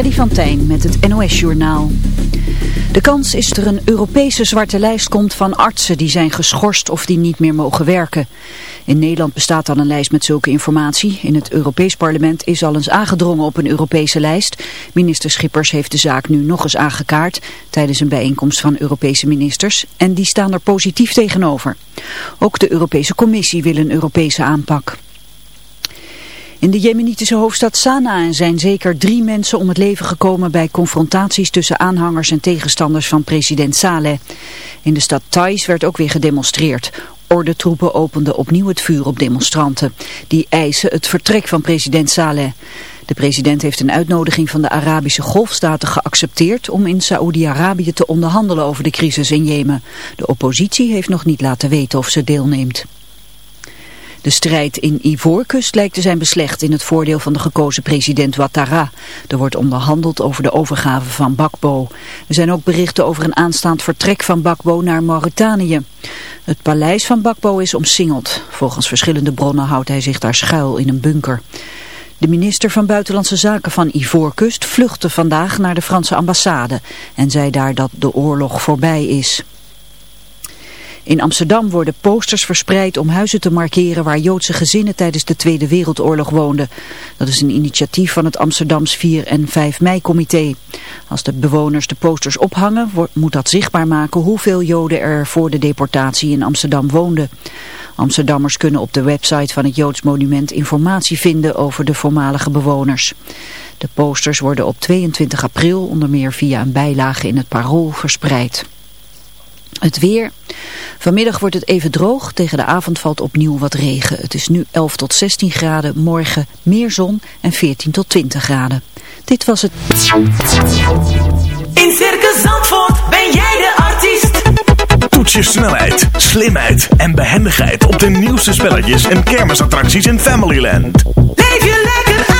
Freddy van Tijn met het NOS-journaal. De kans is er een Europese zwarte lijst komt van artsen die zijn geschorst of die niet meer mogen werken. In Nederland bestaat al een lijst met zulke informatie. In het Europees Parlement is al eens aangedrongen op een Europese lijst. Minister Schippers heeft de zaak nu nog eens aangekaart tijdens een bijeenkomst van Europese ministers. En die staan er positief tegenover. Ook de Europese Commissie wil een Europese aanpak. In de jemenitische hoofdstad Sanaa zijn zeker drie mensen om het leven gekomen bij confrontaties tussen aanhangers en tegenstanders van president Saleh. In de stad Thais werd ook weer gedemonstreerd. Ordentroepen openden opnieuw het vuur op demonstranten. Die eisen het vertrek van president Saleh. De president heeft een uitnodiging van de Arabische golfstaten geaccepteerd om in Saoedi-Arabië te onderhandelen over de crisis in Jemen. De oppositie heeft nog niet laten weten of ze deelneemt. De strijd in Ivoorkust lijkt te zijn beslecht in het voordeel van de gekozen president Ouattara. Er wordt onderhandeld over de overgave van Bakbo. Er zijn ook berichten over een aanstaand vertrek van Bakbo naar Mauritanië. Het paleis van Bakbo is omsingeld. Volgens verschillende bronnen houdt hij zich daar schuil in een bunker. De minister van Buitenlandse Zaken van Ivoorkust vluchtte vandaag naar de Franse ambassade en zei daar dat de oorlog voorbij is. In Amsterdam worden posters verspreid om huizen te markeren waar Joodse gezinnen tijdens de Tweede Wereldoorlog woonden. Dat is een initiatief van het Amsterdams 4 en 5 mei-comité. Als de bewoners de posters ophangen, moet dat zichtbaar maken hoeveel Joden er voor de deportatie in Amsterdam woonden. Amsterdammers kunnen op de website van het Joods Monument informatie vinden over de voormalige bewoners. De posters worden op 22 april onder meer via een bijlage in het Parool verspreid. Het weer. Vanmiddag wordt het even droog. Tegen de avond valt opnieuw wat regen. Het is nu 11 tot 16 graden. Morgen meer zon en 14 tot 20 graden. Dit was het. In Circus Zandvoort ben jij de artiest. Toets je snelheid, slimheid en behendigheid op de nieuwste spelletjes en kermisattracties in Familyland. Leef je lekker in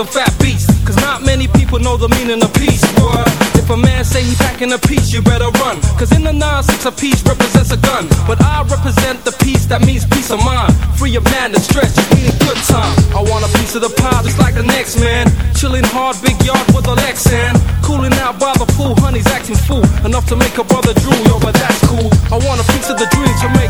a fat beats. Cause not many people know the meaning of peace, boy. If a man say he packing a piece, you better run. Cause in the nine, six, a piece represents a gun. But I represent the peace that means peace of mind. Free of madness, stress, just meaning good time. I want a piece of the pie just like the next man. Chilling hard, big yard with a Lexan. Cooling out by the pool, honey's acting fool. Enough to make a brother drool, yo, but that's cool. I want a piece of the dream to make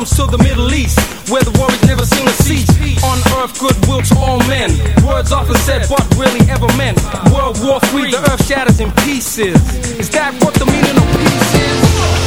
comes to the Middle East, where the war is never seen a cease. On earth, goodwill to all men. Words often said, but really ever meant. World War III, the earth shatters in pieces. Is that what the meaning of peace is?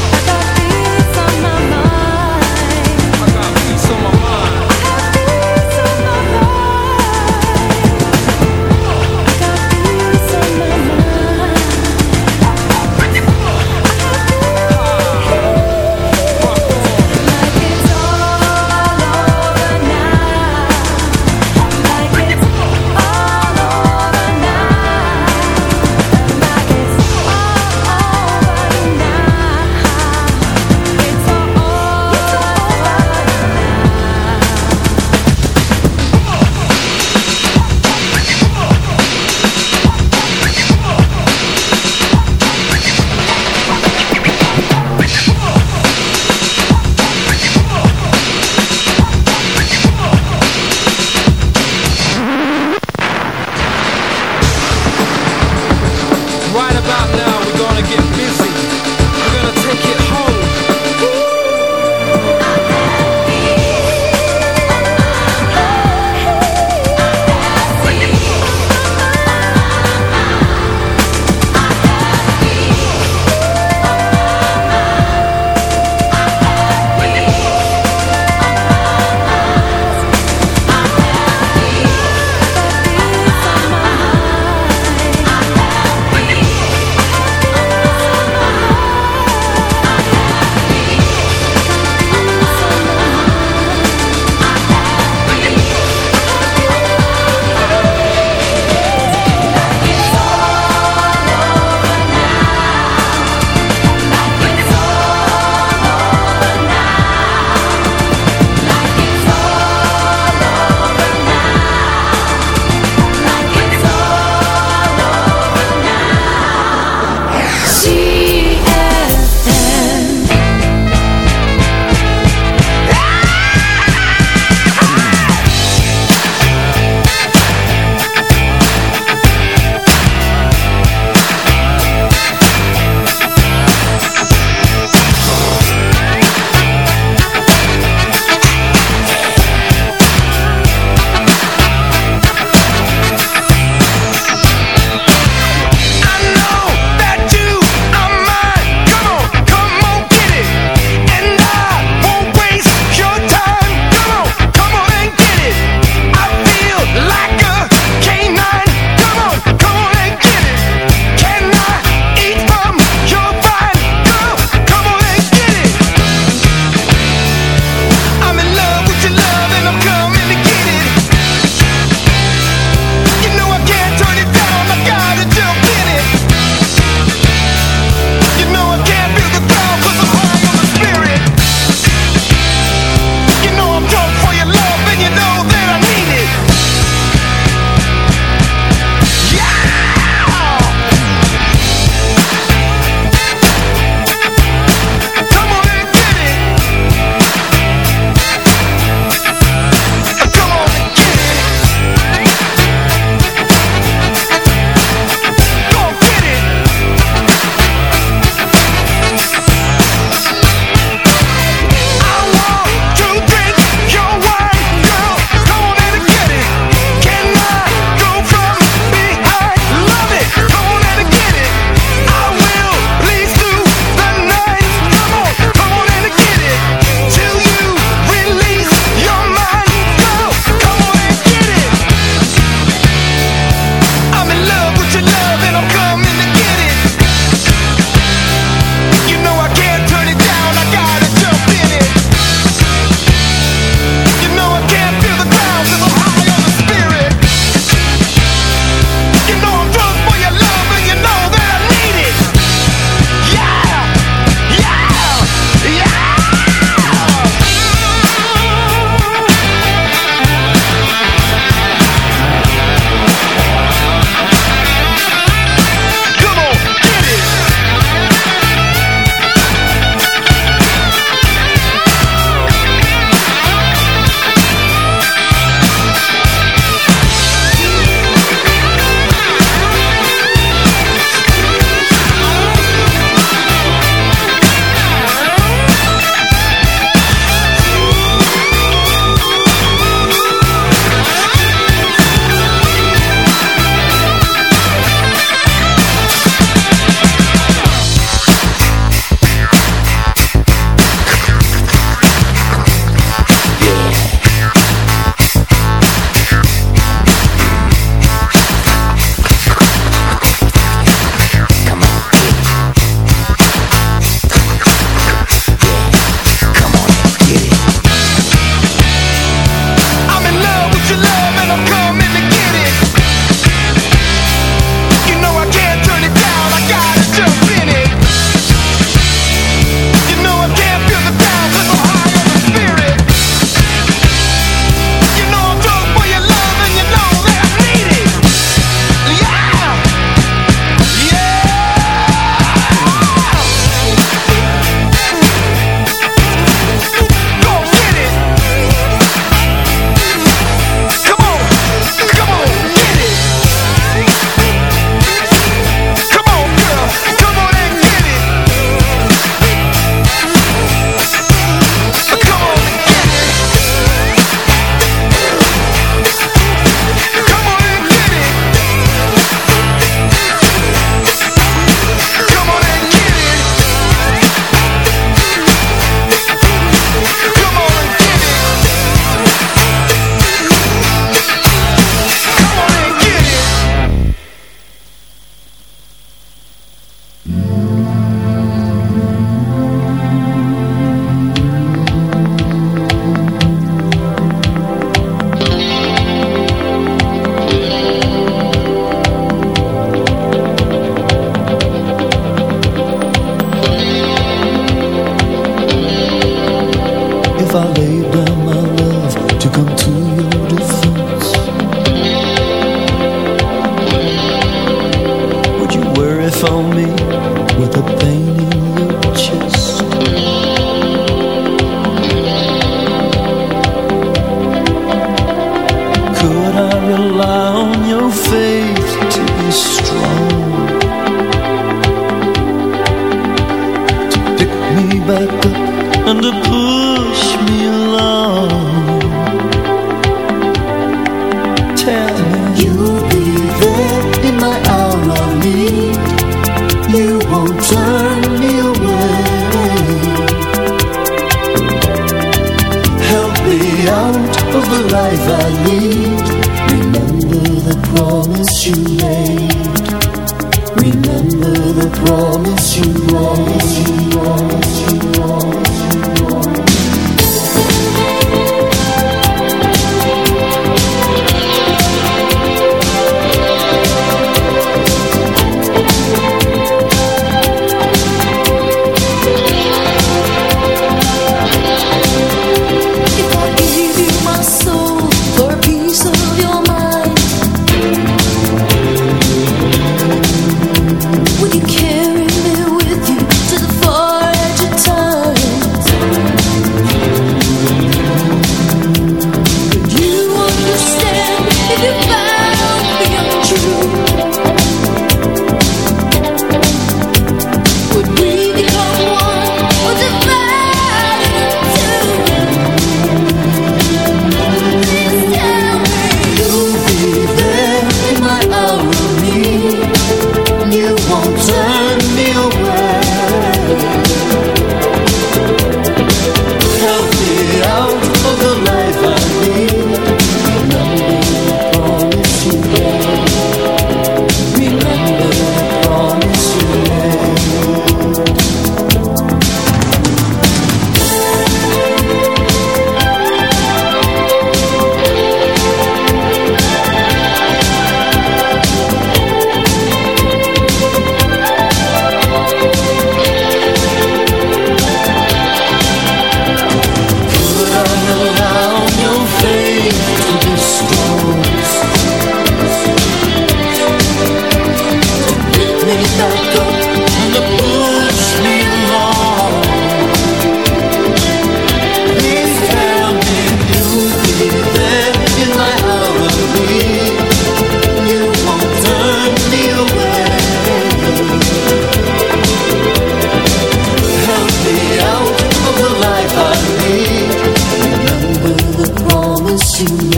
Remember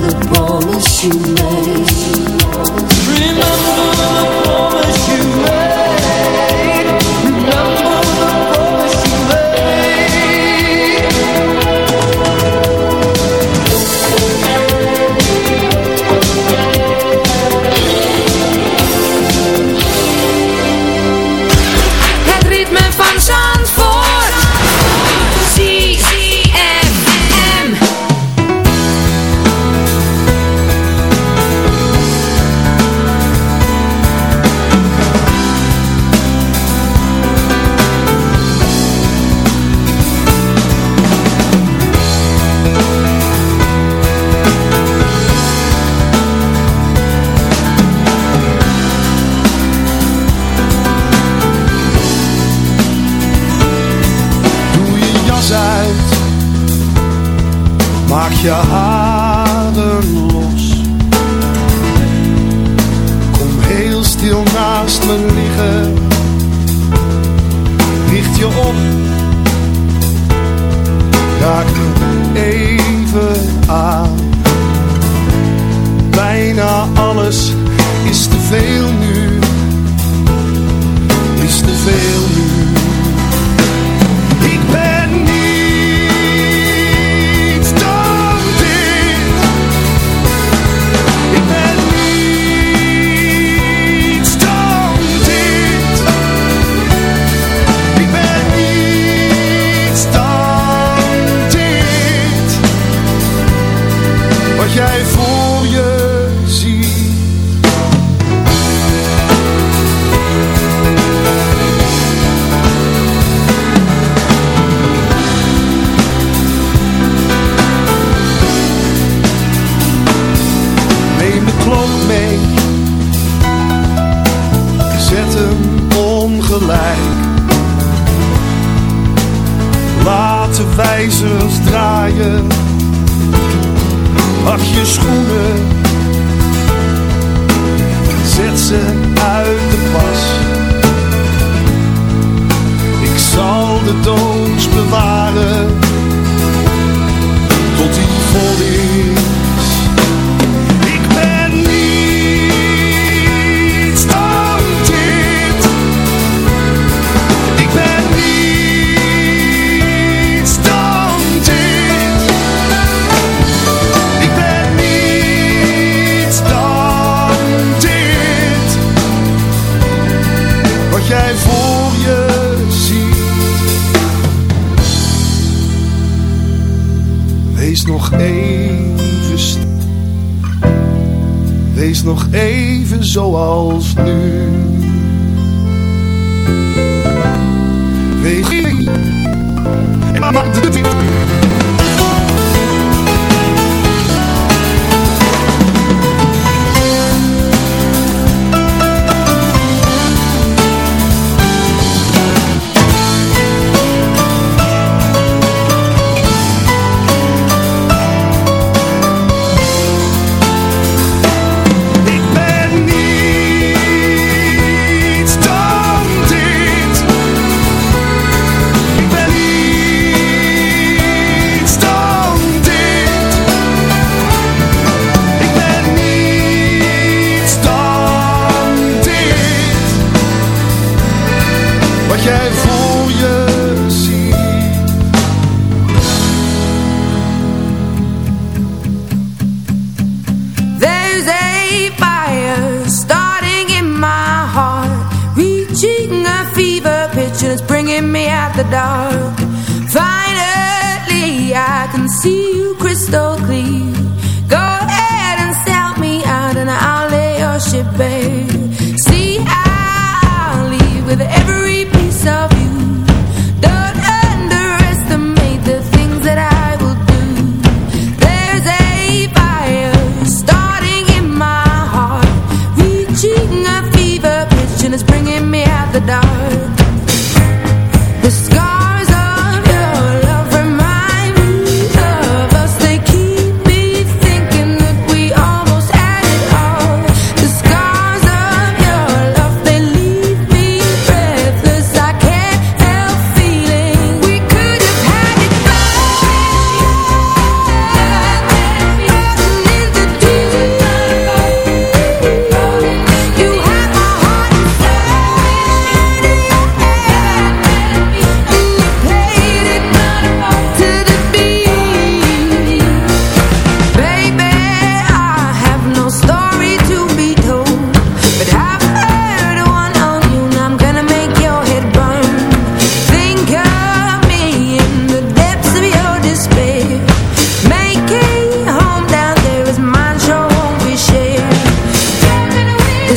the promise you made. Remember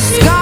Stop.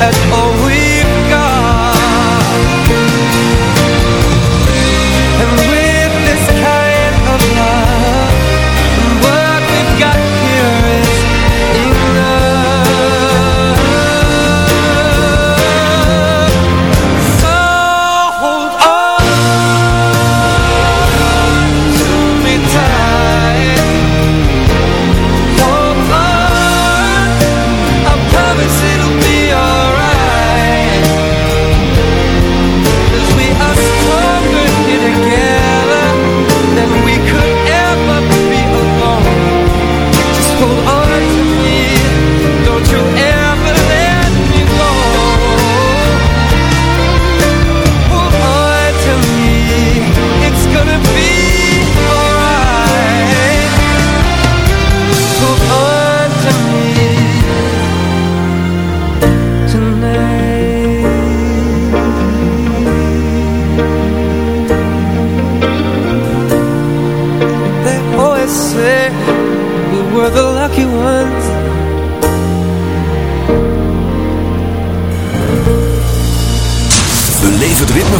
at all oh.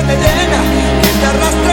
Que te llena, que te arrastra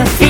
así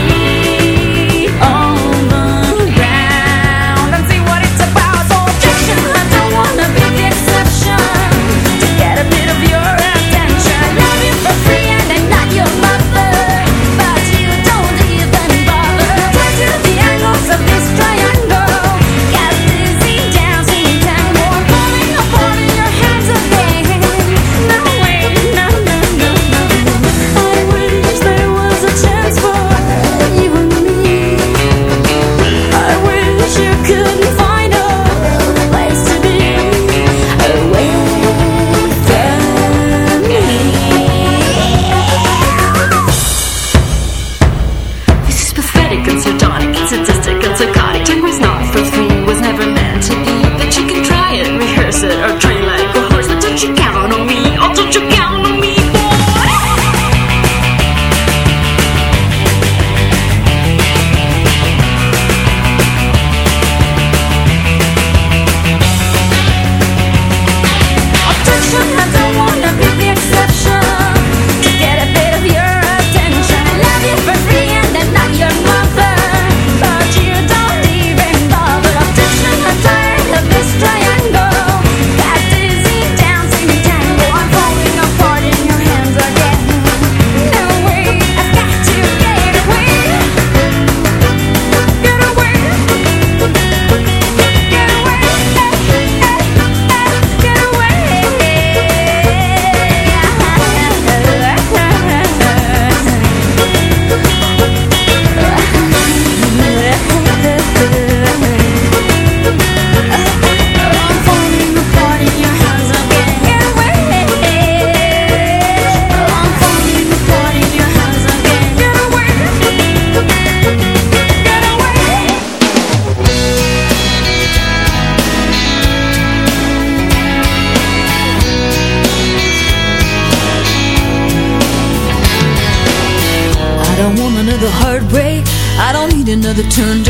another turn